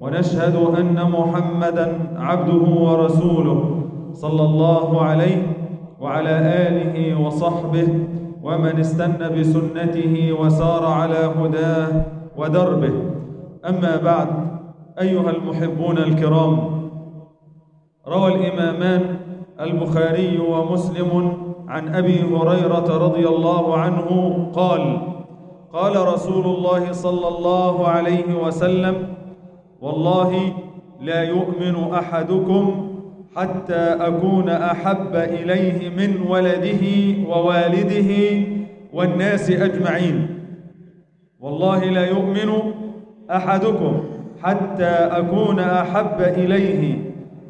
ونشهد أن محمدا عبده ورسوله صلى الله عليه وعلى آله وصحبه ومن استنى بسنته وسار على هداه ودربه. أما بعد أيها المحبون الكرام روى الإمامان البخاري ومسلم عن أبي هريرة رضي الله عنه قال قال رسول الله صلى الله عليه وسلم والله لا يؤمن أحدكم حتى أكون أحب إليه من ولده ووالده والناس أجمعين. والله لا يؤمن أحدكم حتى أكون أحب إليه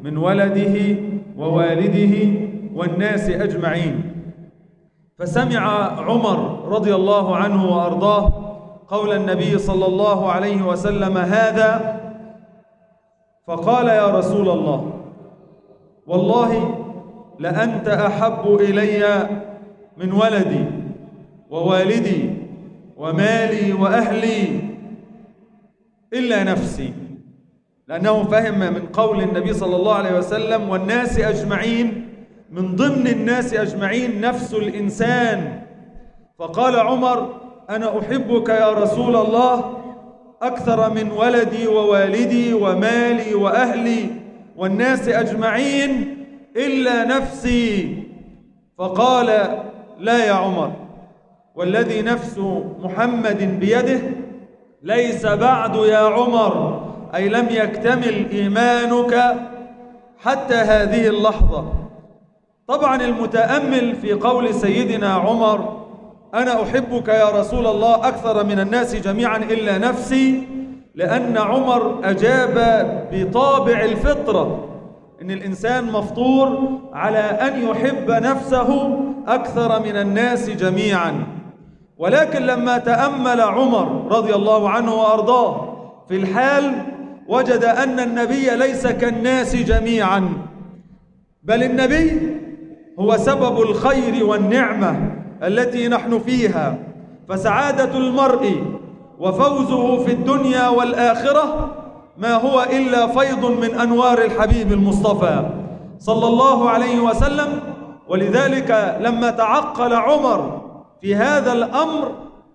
من ولده ووالده والناس أجمعين. فسمع عمر رضي الله عنه وأرضاه قول النبي صلى الله عليه وسلم هذا فقال يا رسول الله والله لأنت أحب إلي من ولدي ووالدي ومالي وأهلي إلا نفسي لأنه فهم من قول النبي صلى الله عليه وسلم والناس أجمعين من ضمن الناس أجمعين نفس الإنسان. فقال عمر أنا أحبك يا رسول الله أكثر من ولدي ووالدي ومالي وأهلي والناس أجمعين إلا نفسي. فقال لا يا عمر والذي نفس محمد بيده ليس بعد يا عمر أي لم يكتمل إيمانك حتى هذه اللحظة. طبعا المتأمل في قول سيدنا عمر أنا أحبك يا رسول الله أكثر من الناس جميعا إلا نفسي لأن عمر أجاب بطابع الفطرة. إن الإنسان مفطور على أن يحب نفسه أكثر من الناس جميعا. ولكن لما تأمل عمر رضي الله عنه وأرضاه في الحال وجد أن النبي ليس كالناس جميعا. بل النبي هو سبب الخير والنعمة. التي نحن فيها فسعادة المرء وفوزه في الدنيا والآخرة ما هو إلا فيض من أنوار الحبيب المصطفى صلى الله عليه وسلم. ولذلك لما تعقل عمر في هذا الأمر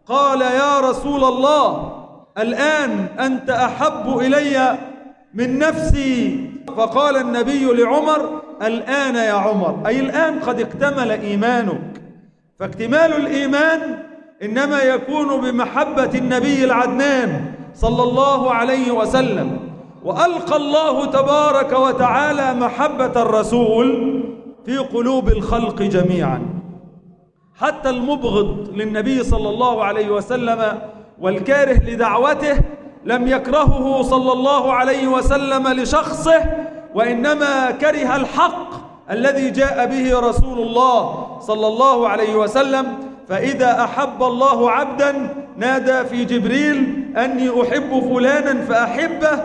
قال يا رسول الله الآن أنت أحب إلي من نفسي. فقال النبي لعمر الآن يا عمر. أي الآن قد اكتمل إيمانك. فاكتمال الإيمان إنما يكون بمحبة النبي العدنان صلى الله عليه وسلم وألقى الله تبارك وتعالى محبة الرسول في قلوب الخلق جميعا. حتى المبغض للنبي صلى الله عليه وسلم والكاره لدعوته لم يكرهه صلى الله عليه وسلم لشخصه وإنما كره الحق الذي جاء به رسول الله صلى الله عليه وسلم فإذا أحب الله عبدا نادى في جبريل أني أحب فلانا فأحبه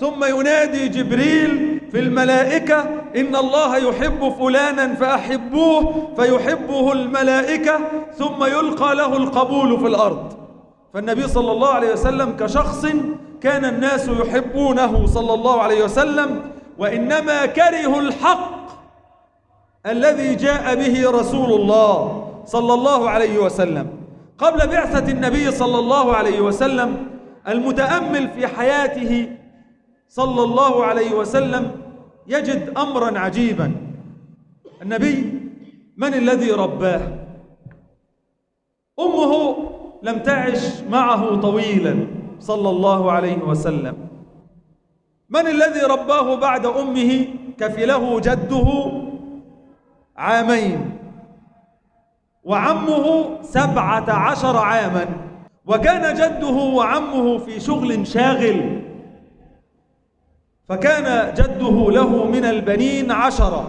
ثم ينادي جبريل في الملائكة إن الله يحب فلانا فأحبوه فيحبه الملائكة ثم يلقى له القبول في الأرض. فالنبي صلى الله عليه وسلم كشخص كان الناس يحبونه صلى الله عليه وسلم وإنما كرهوا الحق الذي جاء به رسول الله صلى الله عليه وسلم. قبل بعثة النبي صلى الله عليه وسلم المتأمل في حياته صلى الله عليه وسلم يجد أمرا عجيبا. النبي من الذي رباه؟ أمه لم تعش معه طويلا صلى الله عليه وسلم. من الذي رباه بعد أمه؟ كفله جده عامين. وعمه سبعة عشر عاما. وكان جده وعمه في شغل شاغل. فكان جده له من البنين عشرة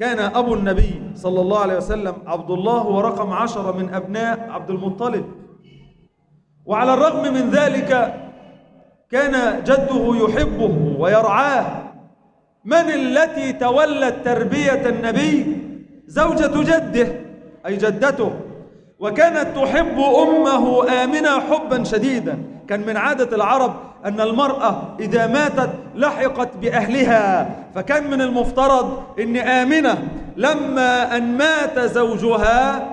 كان أبو النبي صلى الله عليه وسلم عبد الله ورقم عشرة من أبناء عبد المطلب. وعلى الرغم من ذلك كان جده يحبه ويرعاه. من التي تولت تربية النبي؟ زوجة جده أي جدته. وكانت تحب أمه آمنة حبا شديدا. كان من عادة العرب أن المرأة إذا ماتت لحقت بأهلها. فكان من المفترض أن آمنة لما أن مات زوجها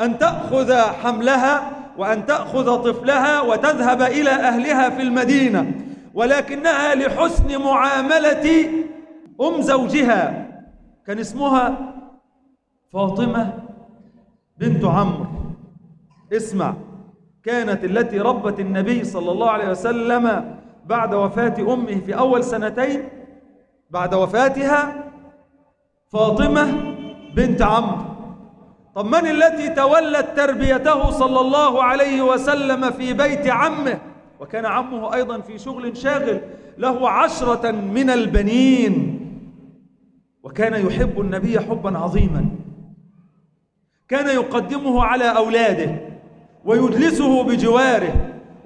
أن تأخذ حملها وأن تأخذ طفلها وتذهب إلى أهلها في المدينة. ولكنها لحسن معاملة أم زوجها كان اسمها فاطمة بنت عمرو. اسمع كانت التي ربت النبي صلى الله عليه وسلم بعد وفاة أمه في أول سنتين بعد وفاتها فاطمة بنت عمرو. طب من التي تولت تربيته صلى الله عليه وسلم في بيت عمه؟ وكان عمه أيضا في شغل شاغل له عشرة من البنين. وكان يحب النبي حبا عظيما. كان يقدمه على أولاده ويجلسه بجواره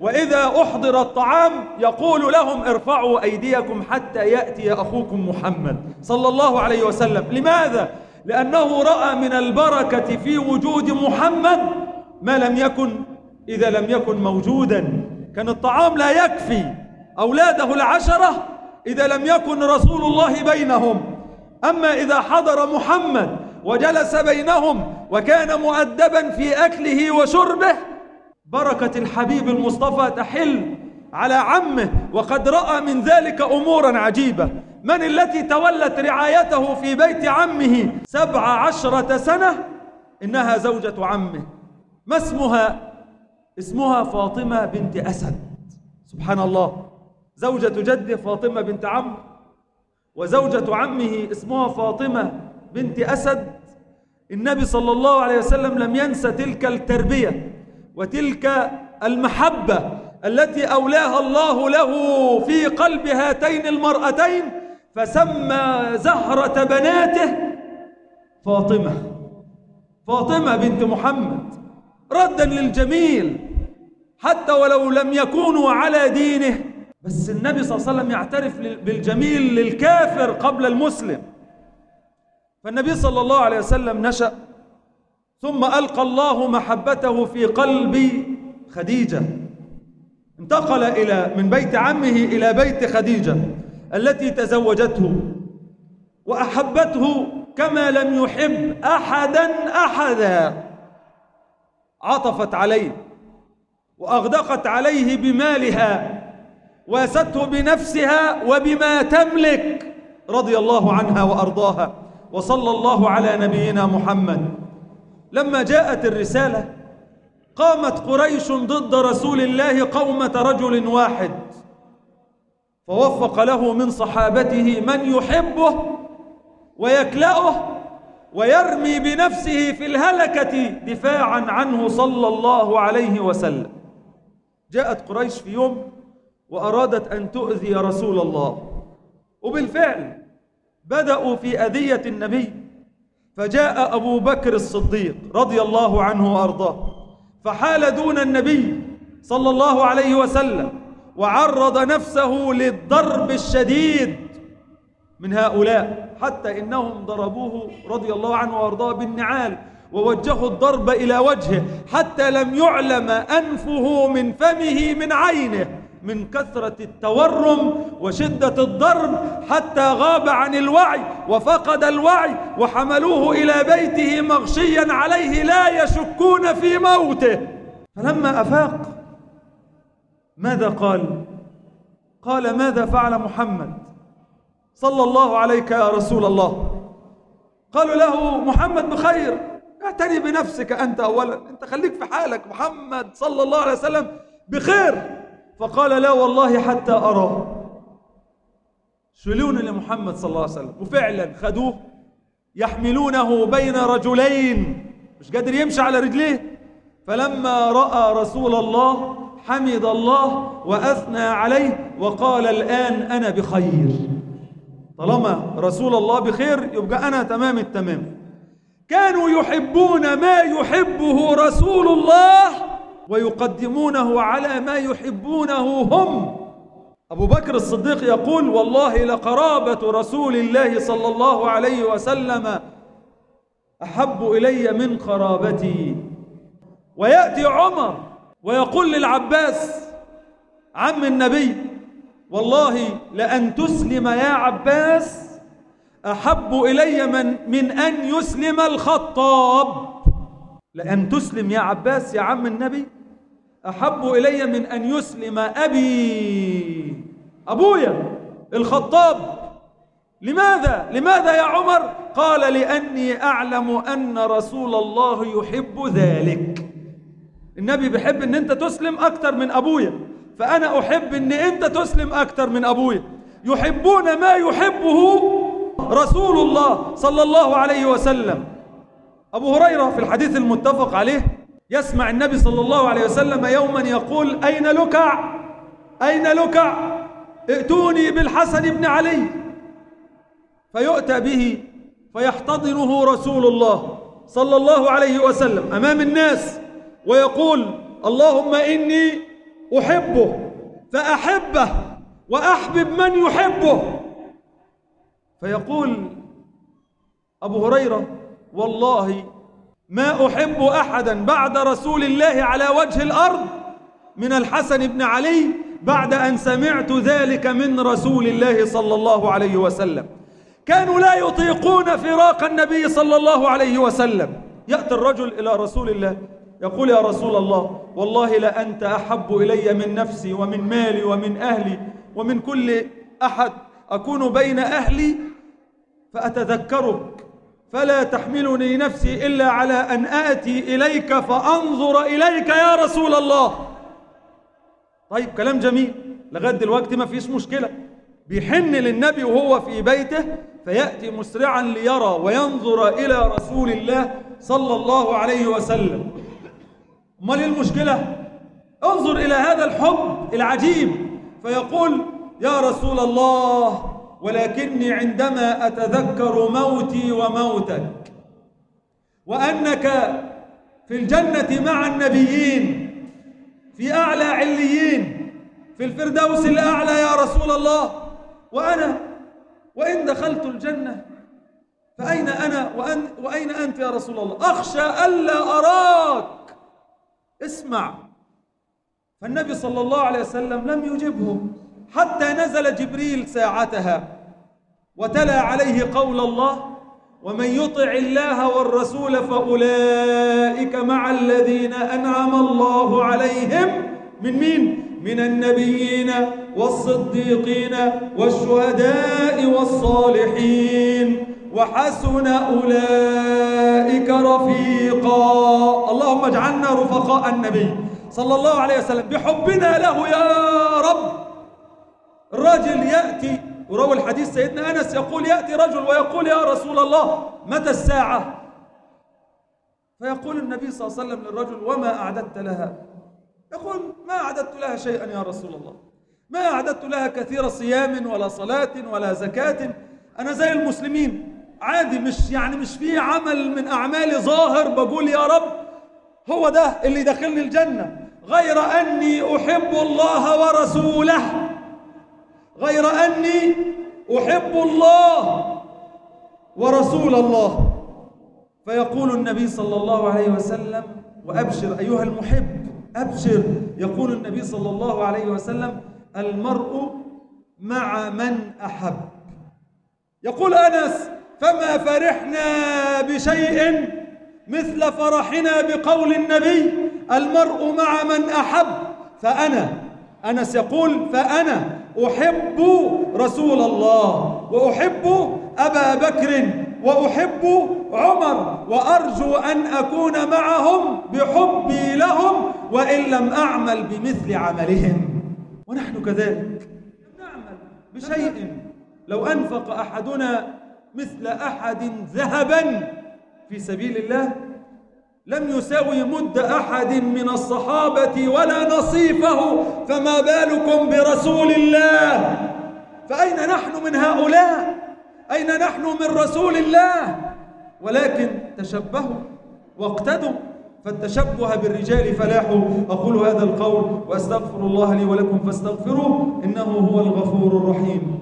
وإذا أحضر الطعام يقول لهم ارفعوا أيديكم حتى يأتي أخوكم محمد صلى الله عليه وسلم. لماذا؟ لأنه رأى من البركة في وجود محمد ما لم يكن إذا لم يكن موجودا. كان الطعام لا يكفي. أولاده العشرة إذا لم يكن رسول الله بينهم. أما إذا حضر محمد وجلس بينهم وكان مؤدبا في أكله وشربه بركة الحبيب المصطفى تحل على عمه وقد رأى من ذلك أمورا عجيبة. من التي تولت رعايته في بيت عمه سبع عشرة سنة؟ إنها زوجة عمه. ما اسمها؟ اسمها فاطمة بنت أسد. سبحان الله. زوجة جد فاطمة بنت عمه وزوجة عمه اسمها فاطمة بنت أسد. النبي صلى الله عليه وسلم لم ينسى تلك التربية وتلك المحبة التي أولاها الله له في قلب هاتين المرأتين فسمى زهرة بناته فاطمة. فاطمة بنت محمد. ردا للجميل حتى ولو لم يكونوا على دينه بس النبي صلى الله عليه وسلم يعترف بالجميل للكافر قبل المسلم. فالنبي صلى الله عليه وسلم نشأ ثم ألقى الله محبته في قلب خديجة. انتقل إلى من بيت عمه إلى بيت خديجة التي تزوجته وأحبته كما لم يحب أحدا أحدا. عطفت عليه وأغدقت عليه بمالها. واسته بنفسها وبما تملك رضي الله عنها وارضاها وصلى الله على نبينا محمد. لما جاءت الرساله قامت قريش ضد رسول الله قومه رجل واحد. فوفق له من صحابته من يحبه ويكلأه ويرمي بنفسه في الهلكة دفاعا عنه صلى الله عليه وسلم. جاءت قريش في يوم وأرادت أن تؤذي رسول الله. وبالفعل بدأوا في أذية النبي فجاء أبو بكر الصديق رضي الله عنه وأرضاه فحال دون النبي صلى الله عليه وسلم وعرض نفسه للضرب الشديد من هؤلاء حتى إنهم ضربوه رضي الله عنه وأرضاه بالنعال ووجهوا الضرب إلى وجهه حتى لم يعلم أنفه من فمه من عينه. من كثرة التورم وشدة الضرب حتى غاب عن الوعي وفقد الوعي وحملوه إلى بيته مغشيا عليه لا يشكون في موته. فلما أفاق ماذا قال؟ قال ماذا فعل محمد؟ صلى الله عليك يا رسول الله. قالوا له محمد بخير اعتني بنفسك أنت أولا أنت خليك في حالك محمد صلى الله عليه وسلم بخير. فقال لا والله حتى أراه شلون لمحمد صلى الله عليه وسلم؟ وفعلا خدوه يحملونه بين رجلين. مش قادر يمشي على رجليه. فلما رأى رسول الله حمد الله وأثنى عليه وقال الآن أنا بخير. طالما رسول الله بخير يبقى أنا تمام التمام. كانوا يحبون ما يحبه رسول الله ويقدمونه على ما يحبونه هم. أبو بكر الصديق يقول والله لقرابة رسول الله صلى الله عليه وسلم أحب إلي من قرابتي. ويأتي عمر ويقول للعباس عم النبي والله لأن تسلم يا عباس أحب إلي من, من أن يسلم الخطاب. لأن تسلم يا عباس يا عم النبي؟ أحب إلي من أن يسلم أبي. أبويا الخطاب. لماذا؟ لماذا يا عمر؟ قال لأني أعلم أن رسول الله يحب ذلك. النبي بيحب إن أنت تسلم أكتر من أبويا. فأنا أحب إن أنت تسلم أكتر من أبويا. يحبون ما يحبه رسول الله صلى الله عليه وسلم. أبو هريرة في الحديث المتفق عليه يسمع النبي صلى الله عليه وسلم يوما يقول أين لكع أين لكع ائتوني بالحسن بن علي. فيؤتى به فيحتضنه رسول الله صلى الله عليه وسلم أمام الناس ويقول اللهم إني أحبه فأحبه وأحبب من يحبه. فيقول أبو هريرة والله ما أحب أحدا بعد رسول الله على وجه الأرض من الحسن بن علي بعد أن سمعت ذلك من رسول الله صلى الله عليه وسلم. كانوا لا يطيقون فراق النبي صلى الله عليه وسلم. يأتي الرجل إلى رسول الله يقول يا رسول الله والله لأنت أحب إلي من نفسي ومن مالي ومن أهلي ومن كل أحد أكون بين أهلي فأتذكره. فلا تحملني نفسي إلا على أن آتي إليك فأنظر إليك يا رسول الله. طيب كلام جميل. لغاية دلوقتي ما فيش مشكلة. بيحن للنبي وهو في بيته فيأتي مسرعا ليرى وينظر إلى رسول الله صلى الله عليه وسلم. أمال إيه المشكلة؟ انظر إلى هذا الحب العجيب. فيقول يا رسول الله ولكني عندما أتذكر موتي وموتك. وأنك في الجنة مع النبيين في أعلى عليين في الفردوس الأعلى يا رسول الله. وأنا وإن دخلت الجنة فأين أنا؟ وأن وأين أنت يا رسول الله؟ أخشى ألا أراك. اسمع. فالنبي صلى الله عليه وسلم لم يجبهم حتى نزل جبريل ساعتها وتلا عليه قول الله ومن يطع الله والرسول فأولئك مع الذين أنعم الله عليهم من مين؟ من النبيين والصديقين والشهداء والصالحين وحسن أولئك رفيقا اللهم اجعلنا رفقاء النبي صلى الله عليه وسلم بحبنا له يا رب رجل يأتي وروى الحديث سيدنا أنس يقول يأتي رجل ويقول يا رسول الله متى الساعة؟ فيقول النبي صلى الله عليه وسلم للرجل وما أعددت لها؟ يقول ما أعددت لها شيئا يا رسول الله. ما أعددت لها كثير صيام ولا صلاة ولا زكاة. أنا زي المسلمين عادي مش يعني مش في عمل من أعمالي ظاهر بقول يا رب هو ده اللي دخلني الجنة. غير أني أحب الله ورسوله. غير أني أحب الله ورسول الله. فيقول النبي صلى الله عليه وسلم وأبشر أيها المحب أبشر. يقول النبي صلى الله عليه وسلم المرء مع من أحب. يقول أنس فما فرحنا بشيء مثل فرحنا بقول النبي المرء مع من أحب. فأنا أنس يقول فأنا أحب رسول الله وأحب أبا بكر وأحب عمر وأرجو أن أكون معهم بحبي لهم وإن لم أعمل بمثل عملهم. ونحن كذلك نعمل بشيء. لو أنفق أحدنا مثل أحد ذهبا في سبيل الله لم يساوي مد أحد من الصحابة ولا نصيفه فما بالكم برسول الله؟ فأين نحن من هؤلاء؟ أين نحن من رسول الله؟ ولكن تشبهوا واقتدوا فالتشبه بالرجال فلاحوا أقول هذا القول وأستغفر الله لي ولكم فاستغفروه إنه هو الغفور الرحيم.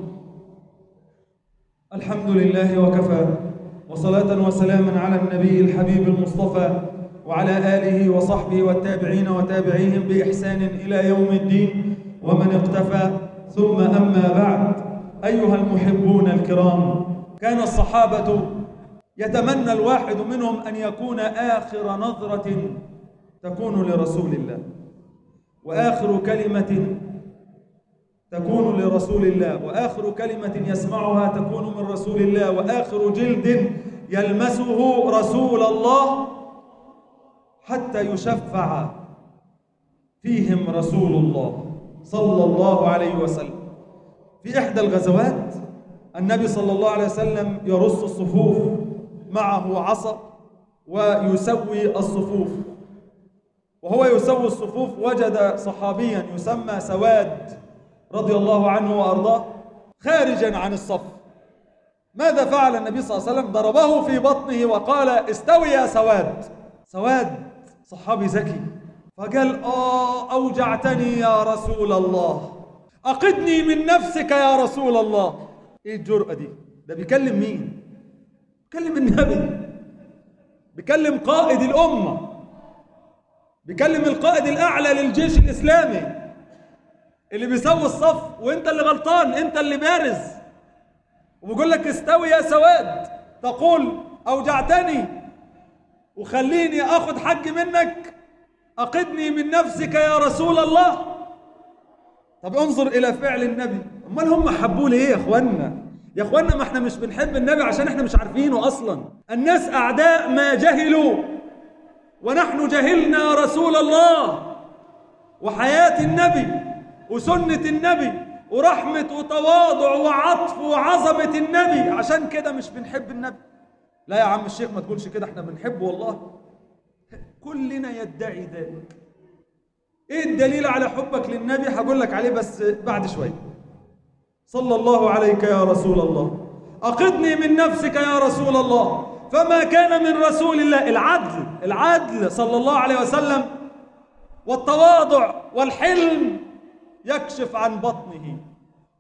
الحمد لله وكفى وصلاة وسلاما على النبي الحبيب المصطفى وعلى آله وصحبه والتابعين وتابعيهم بإحسان إلى يوم الدين ومن اقتفى ثم أما بعد. أيها المحبون الكرام كان الصحابة يتمنى الواحد منهم أن يكون آخر نظرة تكون لرسول الله وآخر كلمة تكون لرسول الله وآخر كلمة يسمعها تكون من رسول الله وآخر جلد يلمسه رسول الله حتى يشفع فيهم رسول الله صلى الله عليه وسلم. في إحدى الغزوات النبي صلى الله عليه وسلم يرص الصفوف معه عصا ويسوي الصفوف. وهو يسوي الصفوف وجد صحابيا يسمى سواد رضي الله عنه وأرضاه خارجا عن الصف. ماذا فعل النبي صلى الله عليه وسلم؟ ضربه في بطنه وقال استوي يا سواد. سواد صحابي ذكي فقال آه أوجعتني يا رسول الله. أقدني من نفسك يا رسول الله. إيه الجرأة دي؟ ده بيكلم مين؟ بيكلم النبي. بيكلم قائد الأمة. بيكلم القائد الأعلى للجيش الإسلامي. اللي بيسوي الصف وإنت اللي غلطان إنت اللي بارز. وبيقول لك استوي يا سواد. تقول أوجعتني. وخليني آخذ حقي منك. أقدني من نفسك يا رسول الله. طب انظر إلى فعل النبي. أمال هم حبوه ليه يا اخوانا يا اخوانا ما إحنا مش بنحب النبي عشان إحنا مش عارفينه أصلا. الناس أعداء ما جهلوا. ونحن جهلنا رسول الله. وحياة النبي وسنة النبي ورحمة وتواضع وعطف وعظمة النبي. عشان كده مش بنحب النبي. لا يا عم الشيخ ما تقولش كده إحنا بنحبه والله. كلنا يدعي ذلك. إيه الدليل على حبك للنبي؟ هقول لك عليه بس بعد شوية صلى الله عليك يا رسول الله. اقضني من نفسك يا رسول الله. فما كان من رسول الله العدل العدل صلى الله عليه وسلم والتواضع والحلم يكشف عن بطنه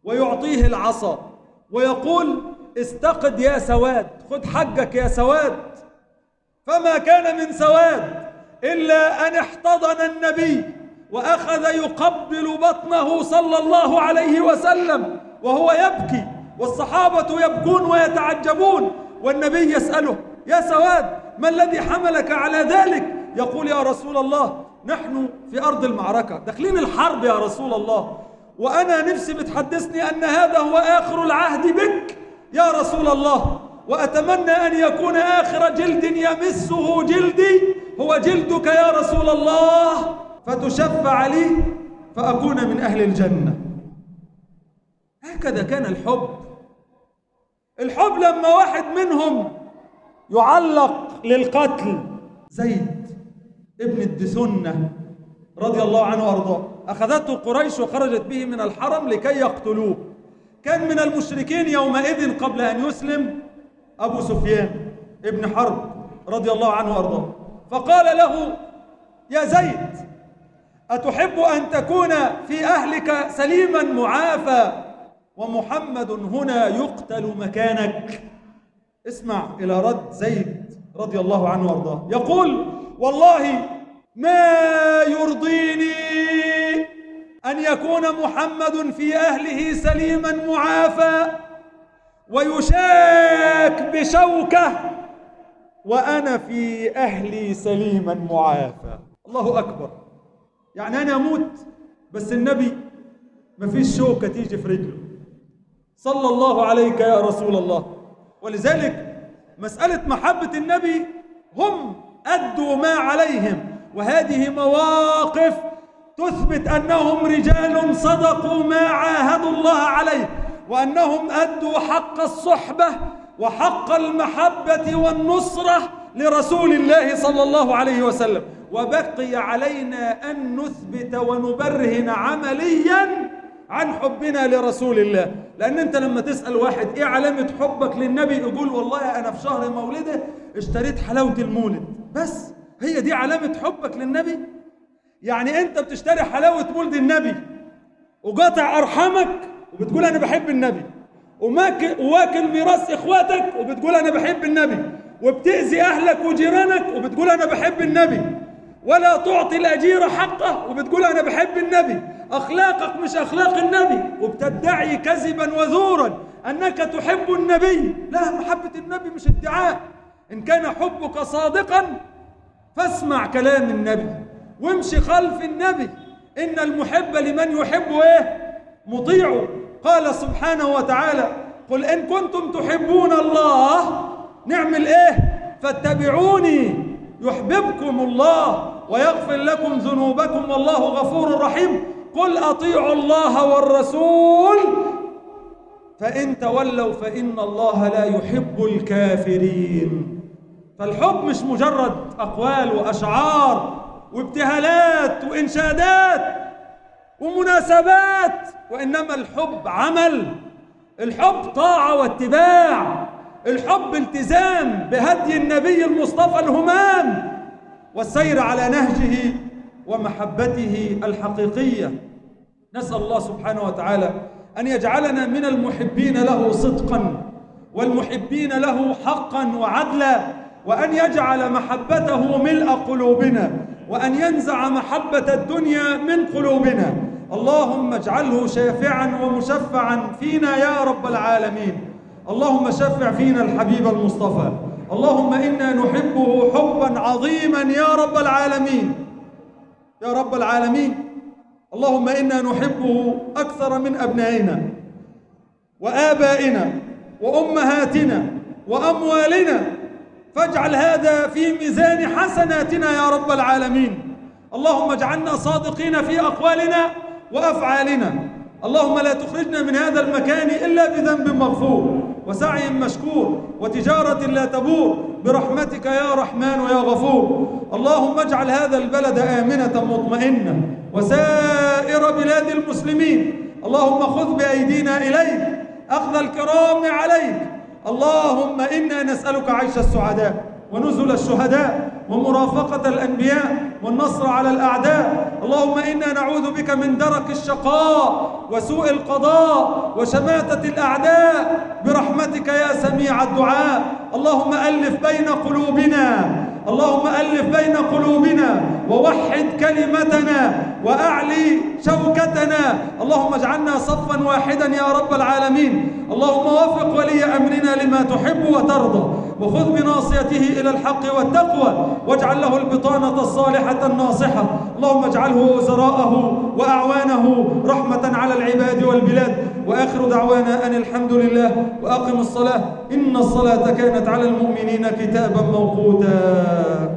ويعطيه العصا ويقول استقد يا سواد خد حقك يا سواد. فما كان من سواد إلا أن احتضن النبي وأخذ يقبل بطنه صلى الله عليه وسلم وهو يبكي والصحابة يبكون ويتعجبون والنبي يسأله يا سواد ما الذي حملك على ذلك؟ يقول يا رسول الله نحن في أرض المعركة. داخلين الحرب يا رسول الله. وأنا نفسي بتحدثني أن هذا هو آخر العهد بك. يا رسول الله وأتمنى أن يكون آخر جلد يمسه جلدي هو جلدك يا رسول الله فتشفع لي فأكون من أهل الجنة هكذا كان الحب الحب لما واحد منهم يعلق للقتل زيد ابن الدسنة رضي الله عنه وارضاه أخذته قريش وخرجت به من الحرم لكي يقتلوه كان من المشركين يومئذ قبل أن يسلم أبو سفيان ابن حرب رضي الله عنه وأرضاه. فقال له يا زيد أتحب أن تكون في أهلك سليما معافى ومحمد هنا يقتل مكانك؟ اسمع إلى رد زيد رضي الله عنه وأرضاه. يقول والله ما يرضيني أن يكون محمد في أهله سليما معافى ويشاك بشوكة وأنا في أهلي سليما معافى. الله أكبر. يعني أنا أموت بس النبي ما فيش شوكة تيجي في رجله. صلى الله عليك يا رسول الله. ولذلك مسألة محبة النبي هم أدوا ما عليهم. وهذه مواقف تثبت أنهم رجال صدقوا ما عاهدوا الله عليه وأنهم أدوا حق الصحبة وحق المحبة والنصرة لرسول الله صلى الله عليه وسلم. وبقي علينا أن نثبت ونبرهن عمليا عن حبنا لرسول الله. لأن أنت لما تسأل واحد إيه علامة حبك للنبي؟ يقول والله أنا في شهر مولده اشتريت حلاوة المولد. بس هي دي علامة حبك للنبي؟ يعني انت بتشتري حلاوة ولد النبي وقاطع أرحامك وبتقول أنا بحب النبي وواكل ميراث إخواتك وبتقول أنا بحب النبي وبتأذي أهلك وجيرانك وبتقول أنا بحب النبي ولا تعطي الأجير حقه وبتقول أنا بحب النبي أخلاقك مش أخلاق النبي وبتدعي كذبا وزورا أنك تحب النبي. لا محبة النبي مش ادعاء. إن كان حبك صادقا فاسمع كلام النبي. وامشي خلف النبي. إن المحب لمن يحب إيه؟ مطيعه قال سبحانه وتعالى قل إن كنتم تحبون الله نعمل إيه فاتبعوني. يحببكم الله ويغفر لكم ذنوبكم والله غفور رحيم. قل أطيعوا الله والرسول فإن تولوا فإن الله لا يحب الكافرين. فالحب مش مجرد أقوال وأشعار. وابتهالات وإنشادات ومناسبات وإنما الحب عمل. الحب طاعة واتباع. الحب التزام بهدي النبي المصطفى الهمام والسير على نهجه ومحبته الحقيقية. نسأل الله سبحانه وتعالى أن يجعلنا من المحبين له صدقا والمحبين له حقا وعدلا وأن يجعل محبته ملء قلوبنا. وأن ينزع محبة الدنيا من قلوبنا. اللهم اجعله شافعا ومشفعا فينا يا رب العالمين. اللهم شفع فينا الحبيب المصطفى. اللهم إنا نحبه حبا عظيما يا رب العالمين. يا رب العالمين. اللهم إنا نحبه أكثر من أبنائنا وآبائنا وأمهاتنا وأموالنا فاجعل هذا في ميزان حسناتنا يا رب العالمين. اللهم اجعلنا صادقين في أقوالنا وأفعالنا. اللهم لا تخرجنا من هذا المكان إلا بذنب مغفور. وسعي مشكور. وتجارة لا تبور. برحمتك يا رحمن يا غفور. اللهم اجعل هذا البلد آمنة مطمئنة. وسائر بلاد المسلمين. اللهم خذ بأيدينا إليك. أخذ الكرام عليك. اللهم إنا نسألك عيش السعداء ونزل الشهداء ومرافقة الأنبياء والنصر على الأعداء. اللهم إنا نعوذ بك من درك الشقاء وسوء القضاء وشماتة الأعداء. برحمتك يا سميع الدعاء. اللهم ألف بين قلوبنا اللهم ألف بين قلوبنا ووحد كلمتنا وأعلي شوكتنا. اللهم اجعلنا صفا واحدا يا رب العالمين. اللهم وفق ولي أمرنا لما تحب وترضى. وخذ بناصيته إلى الحق والتقوى. واجعل له البطانة الصالحة الناصحة. اللهم اجعله وزراءه وأعوانه رحمة على العباد والبلاد. وآخر دعوانا أن الحمد لله وأقم الصلاة إن الصلاة كانت على المؤمنين كتابا موقوتا.